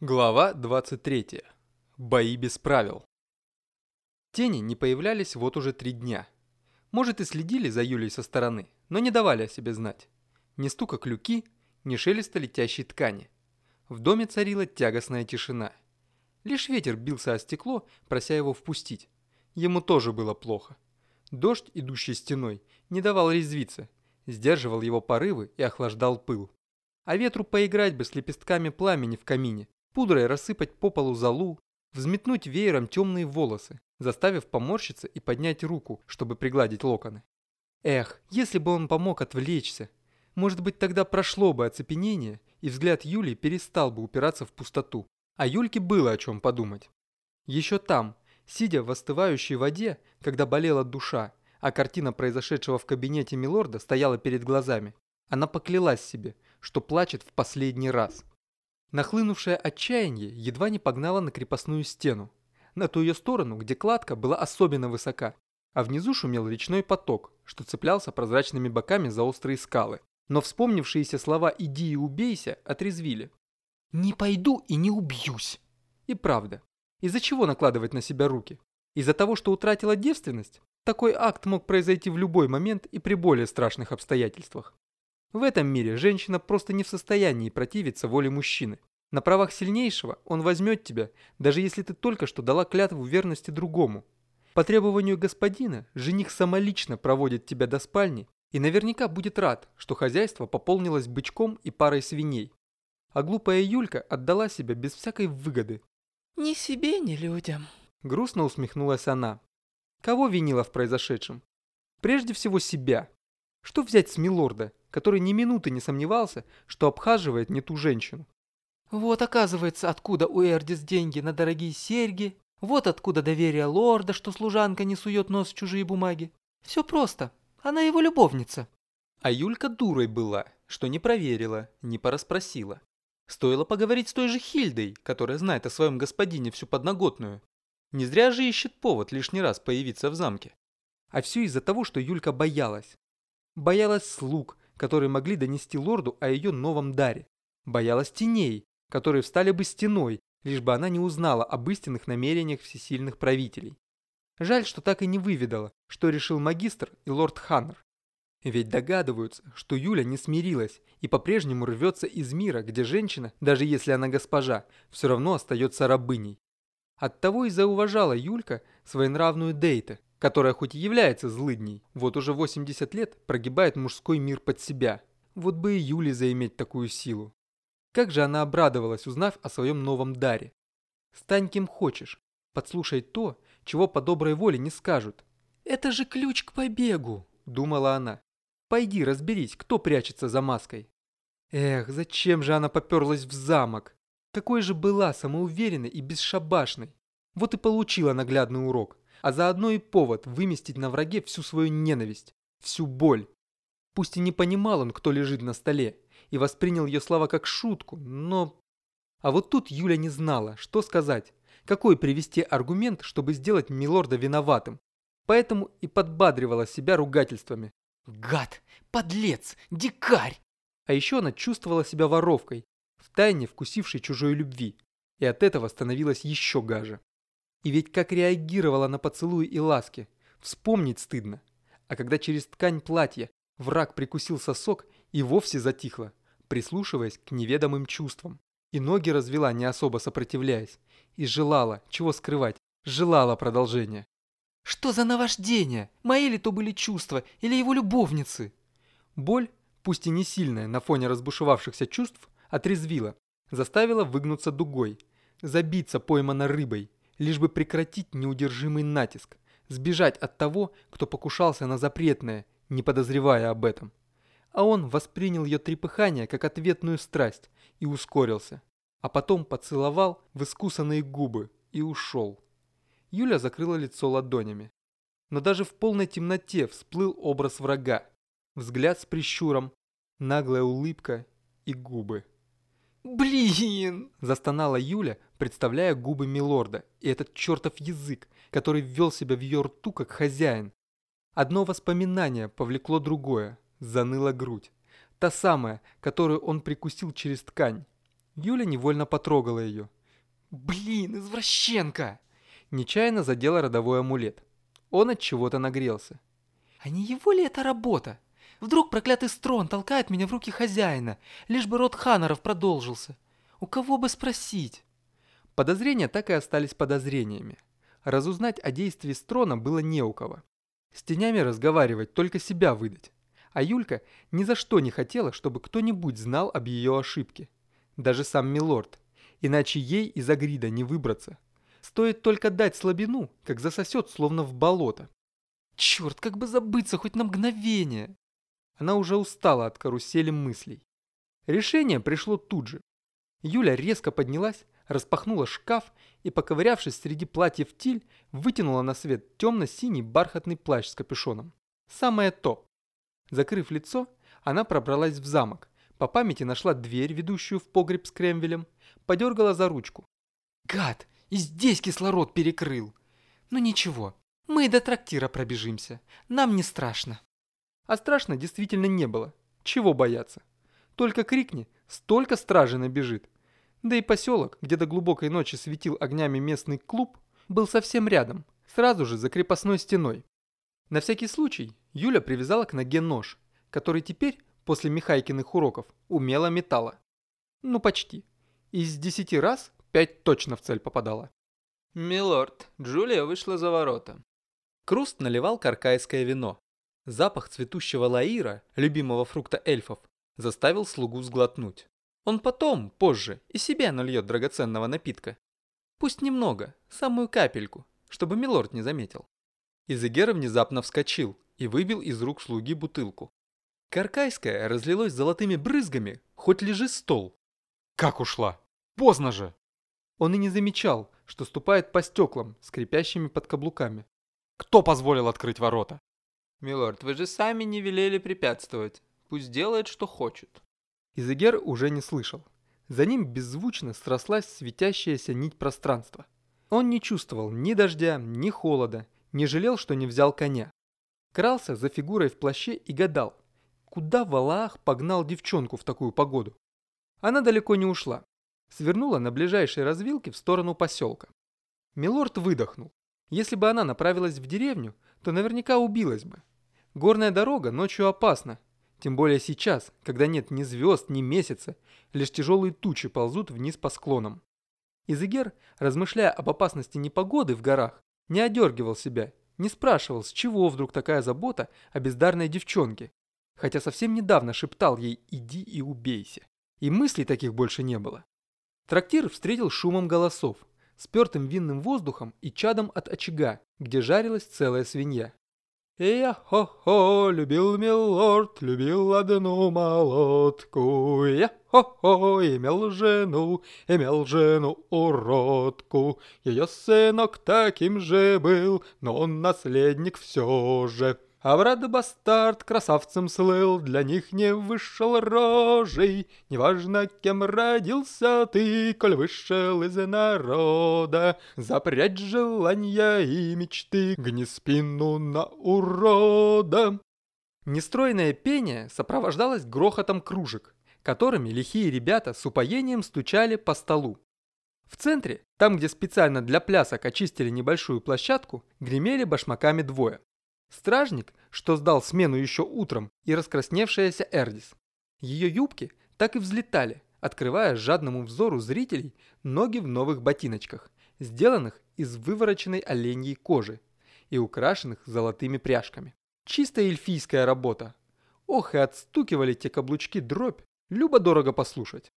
Глава 23. Бои без правил. Тени не появлялись вот уже три дня. Может и следили за Юлей со стороны, но не давали о себе знать. Ни стука клюки, ни шелеста летящей ткани. В доме царила тягостная тишина. Лишь ветер бился о стекло, прося его впустить. Ему тоже было плохо. Дождь, идущий стеной, не давал резвиться, сдерживал его порывы и охлаждал пыл. А ветру поиграть бы с лепестками пламени в камине, пудрой рассыпать по полу золу, взметнуть веером темные волосы, заставив поморщиться и поднять руку, чтобы пригладить локоны. Эх, если бы он помог отвлечься. Может быть, тогда прошло бы оцепенение, и взгляд Юли перестал бы упираться в пустоту. А Юльке было о чем подумать. Еще там, сидя в остывающей воде, когда болела душа, а картина произошедшего в кабинете Милорда стояла перед глазами, она поклялась себе, что плачет в последний раз. Нахлынувшее отчаяние едва не погнало на крепостную стену, на ту ее сторону, где кладка была особенно высока, а внизу шумел речной поток, что цеплялся прозрачными боками за острые скалы. Но вспомнившиеся слова «иди и убейся» отрезвили. «Не пойду и не убьюсь». И правда. Из-за чего накладывать на себя руки? Из-за того, что утратила девственность? Такой акт мог произойти в любой момент и при более страшных обстоятельствах. В этом мире женщина просто не в состоянии противиться воле мужчины. На правах сильнейшего он возьмет тебя, даже если ты только что дала клятву верности другому. По требованию господина, жених самолично проводит тебя до спальни и наверняка будет рад, что хозяйство пополнилось бычком и парой свиней. А глупая Юлька отдала себя без всякой выгоды. «Ни себе, ни людям», – грустно усмехнулась она. Кого винила в произошедшем? Прежде всего себя. Что взять с милорда, который ни минуты не сомневался, что обхаживает не ту женщину? Вот оказывается, откуда у Эрдис деньги на дорогие серьги, вот откуда доверие лорда, что служанка не сует нос в чужие бумаги. Все просто, она его любовница. А Юлька дурой была, что не проверила, не порасспросила. Стоило поговорить с той же Хильдой, которая знает о своем господине всю подноготную. Не зря же ищет повод лишний раз появиться в замке. А все из-за того, что Юлька боялась. Боялась слуг, которые могли донести лорду о ее новом даре. Боялась теней, которые встали бы стеной, лишь бы она не узнала об истинных намерениях всесильных правителей. Жаль, что так и не выведала, что решил магистр и лорд Ханнер. Ведь догадываются, что Юля не смирилась и по-прежнему рвется из мира, где женщина, даже если она госпожа, все равно остается рабыней. Оттого и зауважала Юлька своенравную Дейта, которая хоть и является злыдней, вот уже 80 лет прогибает мужской мир под себя. Вот бы и Юле заиметь такую силу. Как же она обрадовалась, узнав о своем новом даре. Стань кем хочешь, подслушай то, чего по доброй воле не скажут. «Это же ключ к побегу», – думала она. «Пойди разберись, кто прячется за маской». Эх, зачем же она поперлась в замок? Какой же была самоуверенной и бесшабашной. Вот и получила наглядный урок а заодно и повод выместить на враге всю свою ненависть, всю боль. Пусть и не понимал он, кто лежит на столе, и воспринял ее слова как шутку, но... А вот тут Юля не знала, что сказать, какой привести аргумент, чтобы сделать Милорда виноватым. Поэтому и подбадривала себя ругательствами. Гад, подлец, дикарь! А еще она чувствовала себя воровкой, втайне вкусившей чужой любви, и от этого становилась еще гаже. И ведь как реагировала на поцелуи и ласки, вспомнить стыдно. А когда через ткань платья враг прикусил сосок и вовсе затихла, прислушиваясь к неведомым чувствам. И ноги развела, не особо сопротивляясь. И желала, чего скрывать, желала продолжения. Что за наваждение? Мои ли то были чувства или его любовницы? Боль, пусть и не сильная на фоне разбушевавшихся чувств, отрезвила, заставила выгнуться дугой, забиться поймана рыбой, лишь бы прекратить неудержимый натиск, сбежать от того, кто покушался на запретное, не подозревая об этом. А он воспринял ее трепыхание как ответную страсть и ускорился, а потом поцеловал в искусанные губы и ушел. Юля закрыла лицо ладонями. Но даже в полной темноте всплыл образ врага, взгляд с прищуром, наглая улыбка и губы. «Блин!» – застонала Юля, представляя губы Милорда и этот чертов язык, который ввел себя в ее рту как хозяин. Одно воспоминание повлекло другое, заныла грудь. Та самая, которую он прикусил через ткань. Юля невольно потрогала ее. «Блин, извращенка!» Нечаянно задела родовой амулет. Он от чего-то нагрелся. «А не его ли это работа? Вдруг проклятый строн толкает меня в руки хозяина, лишь бы род Ханнеров продолжился. У кого бы спросить?» Подозрения так и остались подозрениями. Разузнать о действии Строна было не у кого. С тенями разговаривать, только себя выдать. А Юлька ни за что не хотела, чтобы кто-нибудь знал об ее ошибке. Даже сам Милорд. Иначе ей из Агрида не выбраться. Стоит только дать слабину, как засосет, словно в болото. Черт, как бы забыться хоть на мгновение. Она уже устала от карусели мыслей. Решение пришло тут же. Юля резко поднялась, распахнула шкаф и, поковырявшись среди платьев тиль, вытянула на свет темно-синий бархатный плащ с капюшоном. Самое то. Закрыв лицо, она пробралась в замок, по памяти нашла дверь, ведущую в погреб с кремвелем, подергала за ручку. «Гад! И здесь кислород перекрыл! Ну ничего, мы до трактира пробежимся, нам не страшно». А страшно действительно не было. Чего бояться? Только крикни, столько стражи набежит. Да и поселок, где до глубокой ночи светил огнями местный клуб, был совсем рядом, сразу же за крепостной стеной. На всякий случай Юля привязала к ноге нож, который теперь, после Михайкиных уроков, умело метала. Ну почти. Из десяти раз пять точно в цель попадала. «Милорд, Джулия вышла за ворота». Круст наливал каркайское вино. Запах цветущего лаира, любимого фрукта эльфов, заставил слугу сглотнуть. Он потом, позже, и себе нальет драгоценного напитка. Пусть немного, самую капельку, чтобы милорд не заметил. Изегер внезапно вскочил и выбил из рук слуги бутылку. Каркайская разлилось золотыми брызгами, хоть лежи стол. Как ушла? Поздно же! Он и не замечал, что ступает по стеклам, скрипящими под каблуками. Кто позволил открыть ворота? «Милорд, вы же сами не велели препятствовать. Пусть делает, что хочет». Изегер уже не слышал. За ним беззвучно срослась светящаяся нить пространства. Он не чувствовал ни дождя, ни холода, не жалел, что не взял коня. Крался за фигурой в плаще и гадал, куда Валаах погнал девчонку в такую погоду. Она далеко не ушла. Свернула на ближайшей развилке в сторону поселка. Милорд выдохнул. Если бы она направилась в деревню, то наверняка убилась бы. Горная дорога ночью опасна, тем более сейчас, когда нет ни звезд, ни месяца, лишь тяжелые тучи ползут вниз по склонам. Изегер, размышляя об опасности непогоды в горах, не одергивал себя, не спрашивал, с чего вдруг такая забота о бездарной девчонке, хотя совсем недавно шептал ей «иди и убейся». И мыслей таких больше не было. Трактир встретил шумом голосов, спертым винным воздухом и чадом от очага, где жарилась целая свинья. «Я хо-хо, любил милорд, любил одну молотку, я хо-хо, имел жену, имел жену уродку. Ее сынок таким же был, но он наследник все же». А брат-бастард красавцем слыл, для них не вышел рожей. Неважно, кем родился ты, коль вышел из народа. Запрячь желания и мечты, гни спину на урода. Нестройное пение сопровождалось грохотом кружек, которыми лихие ребята с упоением стучали по столу. В центре, там где специально для плясок очистили небольшую площадку, гремели башмаками двое. Стражник, что сдал смену еще утром, и раскрасневшаяся Эрдис. Ее юбки так и взлетали, открывая жадному взору зрителей ноги в новых ботиночках, сделанных из вывороченной оленьей кожи и украшенных золотыми пряжками. Чистая эльфийская работа. Ох, и отстукивали те каблучки дробь, любо-дорого послушать.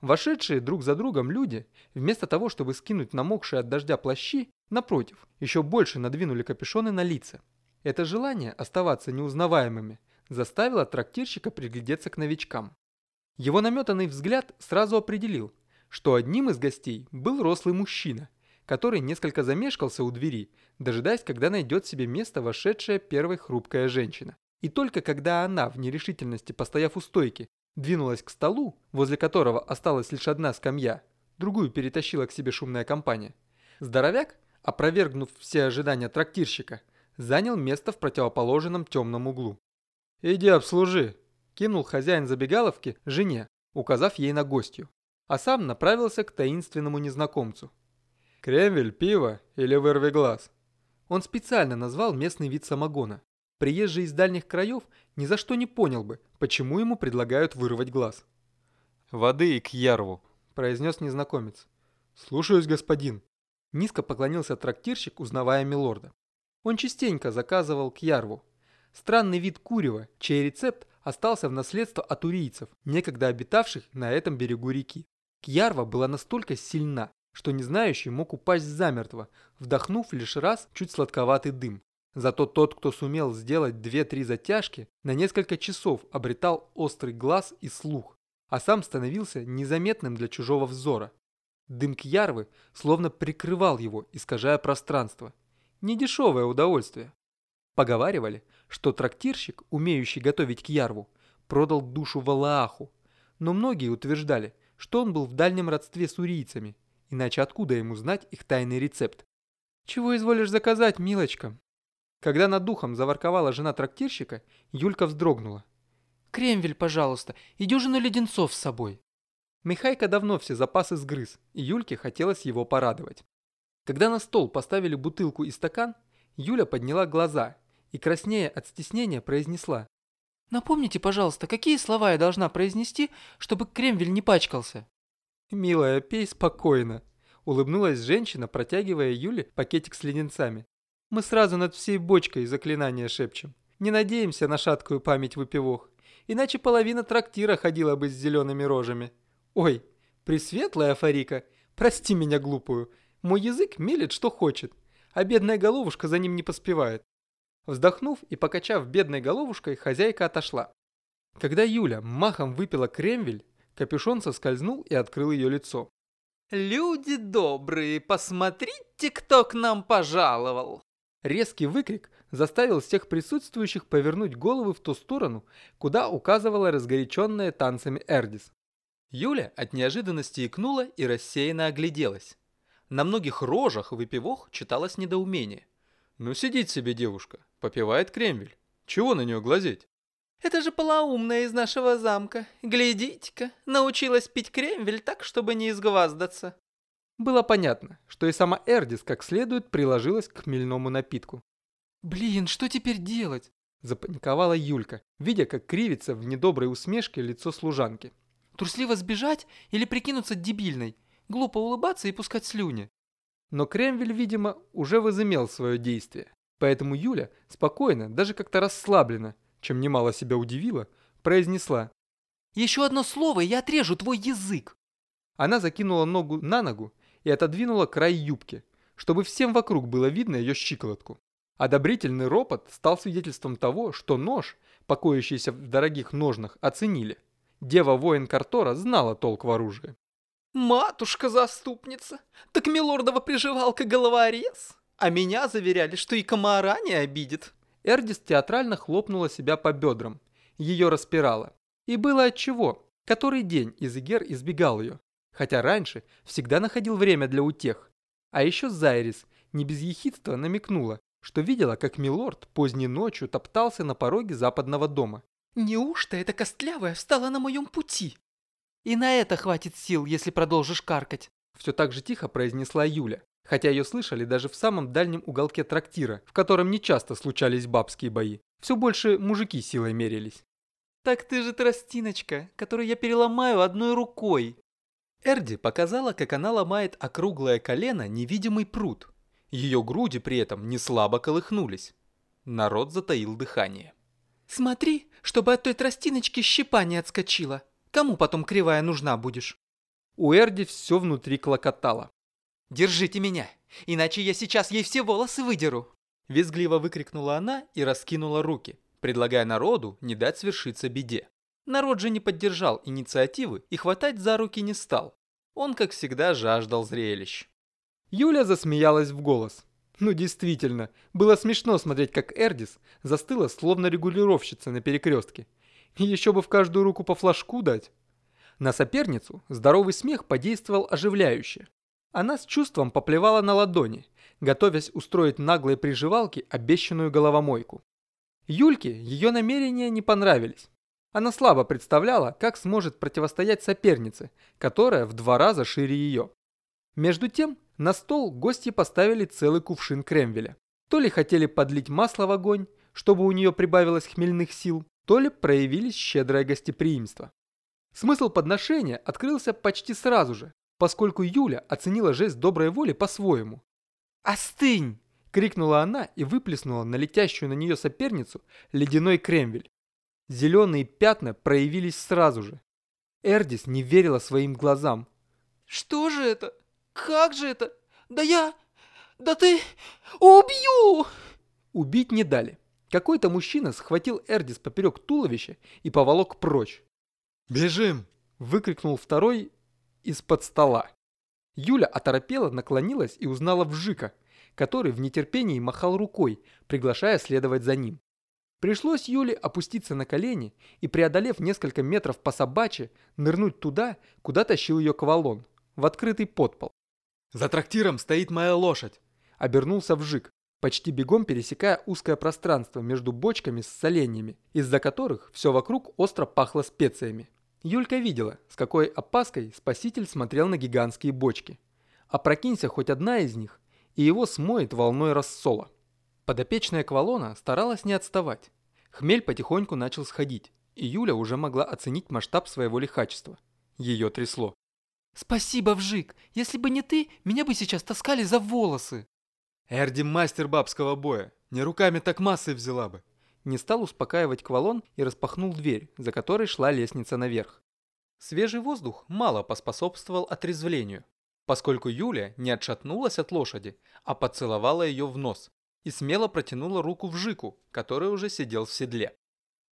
Вошедшие друг за другом люди, вместо того, чтобы скинуть намокшие от дождя плащи, напротив, еще больше надвинули капюшоны на лица. Это желание оставаться неузнаваемыми заставило трактирщика приглядеться к новичкам. Его наметанный взгляд сразу определил, что одним из гостей был рослый мужчина, который несколько замешкался у двери, дожидаясь, когда найдет себе место вошедшая первой хрупкая женщина. И только когда она, в нерешительности постояв у стойки, двинулась к столу, возле которого осталась лишь одна скамья, другую перетащила к себе шумная компания, здоровяк, опровергнув все ожидания трактирщика, занял место в противоположном темном углу. «Иди обслужи», – кинул хозяин забегаловки жене, указав ей на гостью. а сам направился к таинственному незнакомцу. «Кремвель, пиво или вырви глаз?» Он специально назвал местный вид самогона. Приезжий из дальних краев ни за что не понял бы, почему ему предлагают вырвать глаз. «Воды и к ярву», – произнес незнакомец. «Слушаюсь, господин». Низко поклонился трактирщик, узнавая милорда. Он частенько заказывал к ярву. Странный вид курева, чей рецепт остался в наследство от урийцев, некогда обитавших на этом берегу реки. Кьярва была настолько сильна, что не знающий мог упасть замертво, вдохнув лишь раз чуть сладковатый дым. Зато тот, кто сумел сделать две-три затяжки, на несколько часов обретал острый глаз и слух, а сам становился незаметным для чужого взора. Дым кьярвы словно прикрывал его, искажая пространство. Недешевое удовольствие. Поговаривали, что трактирщик, умеющий готовить кьярву, продал душу Валааху, но многие утверждали, что он был в дальнем родстве с урийцами, иначе откуда ему знать их тайный рецепт? «Чего изволишь заказать, милочка?» Когда над духом заворковала жена трактирщика, Юлька вздрогнула. «Кремвель, пожалуйста, и дюжину леденцов с собой». Михайка давно все запасы сгрыз, и Юльке хотелось его порадовать. Когда на стол поставили бутылку и стакан, Юля подняла глаза и, краснея от стеснения, произнесла. «Напомните, пожалуйста, какие слова я должна произнести, чтобы Кремвель не пачкался?» «Милая, пей спокойно», – улыбнулась женщина, протягивая Юле пакетик с леденцами. «Мы сразу над всей бочкой заклинания шепчем. Не надеемся на шаткую память выпивох, иначе половина трактира ходила бы с зелеными рожами. Ой, пресветлая Фарика, прости меня глупую, мой язык мелет что хочет, а бедная головушка за ним не поспевает. Вздохнув и покачав бедной головушкой, хозяйка отошла. Когда Юля махом выпила кремвель, капюшон соскользнул и открыл ее лицо. «Люди добрые, посмотрите, кто к нам пожаловал!» Резкий выкрик заставил всех присутствующих повернуть головы в ту сторону, куда указывала разгоряченная танцами Эрдис. Юля от неожиданности икнула и рассеянно огляделась. На многих рожах выпивох читалось недоумение. «Ну сидит себе девушка, попивает кремвель. Чего на нее глазеть?» «Это же полоумная из нашего замка. Глядите-ка, научилась пить кремвель так, чтобы не изгваздаться». Было понятно, что и сама Эрдис как следует приложилась к хмельному напитку. «Блин, что теперь делать?» Запаниковала Юлька, видя, как кривится в недоброй усмешке лицо служанки. «Трусливо сбежать или прикинуться дебильной? Глупо улыбаться и пускать слюни?» Но Кремвель, видимо, уже возымел свое действие. Поэтому Юля спокойно, даже как-то расслабленно, чем немало себя удивила, произнесла. «Еще одно слово, и я отрежу твой язык!» Она закинула ногу на ногу и отодвинула край юбки, чтобы всем вокруг было видно ее щиколотку. Одобрительный ропот стал свидетельством того, что нож, покоящийся в дорогих ножнах, оценили. Дева-воин Картора знала толк в оружии. «Матушка-заступница! Так милордова приживалка головорез! А меня заверяли, что и комара не обидит!» Эрдис театрально хлопнула себя по бедрам. Ее распирало. И было отчего. Который день Изегер избегал ее. Хотя раньше всегда находил время для утех. А еще Зайрис не без ехидства намекнула, что видела, как Милорд поздней ночью топтался на пороге западного дома. «Неужто эта костлявая встала на моем пути?» И на это хватит сил, если продолжишь каркать. Все так же тихо произнесла Юля, хотя ее слышали даже в самом дальнем уголке трактира, в котором нечасто случались бабские бои. Все больше мужики силой мерились. «Так ты же тростиночка, которую я переломаю одной рукой!» Эрди показала, как она ломает округлое колено невидимый пруд. Ее груди при этом не слабо колыхнулись. Народ затаил дыхание. «Смотри, чтобы от той тростиночки щепа не отскочила!» Кому потом кривая нужна будешь?» У Эрди все внутри клокотало. «Держите меня, иначе я сейчас ей все волосы выдеру!» Визгливо выкрикнула она и раскинула руки, предлагая народу не дать свершиться беде. Народ же не поддержал инициативы и хватать за руки не стал. Он, как всегда, жаждал зрелищ. Юля засмеялась в голос. Ну действительно, было смешно смотреть, как Эрдис застыла, словно регулировщица на перекрестке, еще бы в каждую руку по флажку дать. На соперницу здоровый смех подействовал оживляюще. Она с чувством поплевала на ладони, готовясь устроить наглой приживалке обещанную головомойку. Юльке ее намерения не понравились. Она слабо представляла, как сможет противостоять сопернице, которая в два раза шире ее. Между тем, на стол гости поставили целый кувшин кремвеля. То ли хотели подлить масло в огонь, чтобы у нее прибавилось хмельных сил, то ли проявились щедрое гостеприимство. Смысл подношения открылся почти сразу же, поскольку Юля оценила жест доброй воли по-своему. «Остынь!» – крикнула она и выплеснула на летящую на нее соперницу ледяной кремвель. Зеленые пятна проявились сразу же. Эрдис не верила своим глазам. «Что же это? Как же это? Да я... Да ты... Убью!» Убить не дали. Какой-то мужчина схватил Эрдис поперек туловища и поволок прочь. «Бежим!» – выкрикнул второй из-под стола. Юля оторопела, наклонилась и узнала Вжика, который в нетерпении махал рукой, приглашая следовать за ним. Пришлось Юле опуститься на колени и, преодолев несколько метров по собачьи, нырнуть туда, куда тащил ее кавалон, в открытый подпол. «За трактиром стоит моя лошадь!» Обернулся Вжик, почти бегом пересекая узкое пространство между бочками с соленьями, из-за которых все вокруг остро пахло специями. Юлька видела, с какой опаской спаситель смотрел на гигантские бочки. Опрокинься хоть одна из них, и его смоет волной рассола. Подопечная Квалона старалась не отставать. Хмель потихоньку начал сходить, и Юля уже могла оценить масштаб своего лихачества. Ее трясло. «Спасибо, Вжик! Если бы не ты, меня бы сейчас таскали за волосы!» «Эрди мастер бабского боя! Не руками, так массой взяла бы!» Не стал успокаивать Квалон и распахнул дверь, за которой шла лестница наверх. Свежий воздух мало поспособствовал отрезвлению, поскольку Юля не отшатнулась от лошади, а поцеловала ее в нос и смело протянула руку в Жику, который уже сидел в седле.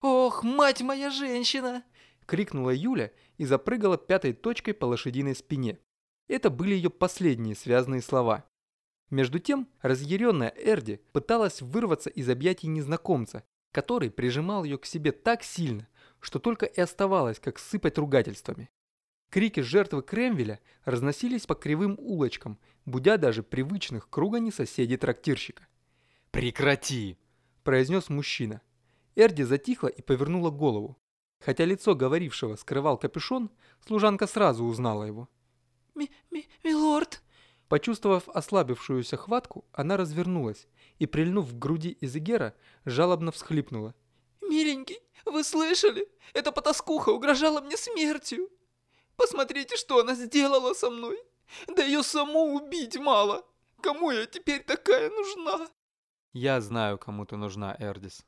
«Ох, мать моя женщина!» — крикнула Юля и запрыгала пятой точкой по лошадиной спине. Это были ее последние связанные слова. Между тем, разъяренная Эрди пыталась вырваться из объятий незнакомца, который прижимал ее к себе так сильно, что только и оставалось, как сыпать ругательствами. Крики жертвы Кремвеля разносились по кривым улочкам, будя даже привычных кругани соседей трактирщика. «Прекрати!» – произнес мужчина. Эрди затихла и повернула голову. Хотя лицо говорившего скрывал капюшон, служанка сразу узнала его. «Ми -ми «Милорд!» Почувствовав ослабившуюся хватку, она развернулась и, прильнув к груди Изегера, жалобно всхлипнула. «Миленький, вы слышали? Эта потаскуха угрожала мне смертью! Посмотрите, что она сделала со мной! Да ее саму убить мало! Кому я теперь такая нужна?» «Я знаю, кому ты нужна, Эрдис».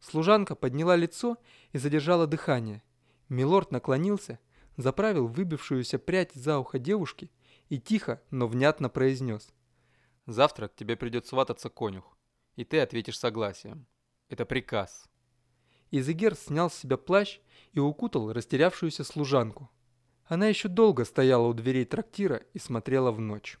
Служанка подняла лицо и задержала дыхание. Милорд наклонился, заправил выбившуюся прядь за ухо девушки и тихо, но внятно произнес. «Завтра к тебе придет свататься конюх, и ты ответишь согласием. Это приказ». Изегер снял с себя плащ и укутал растерявшуюся служанку. Она еще долго стояла у дверей трактира и смотрела в ночь.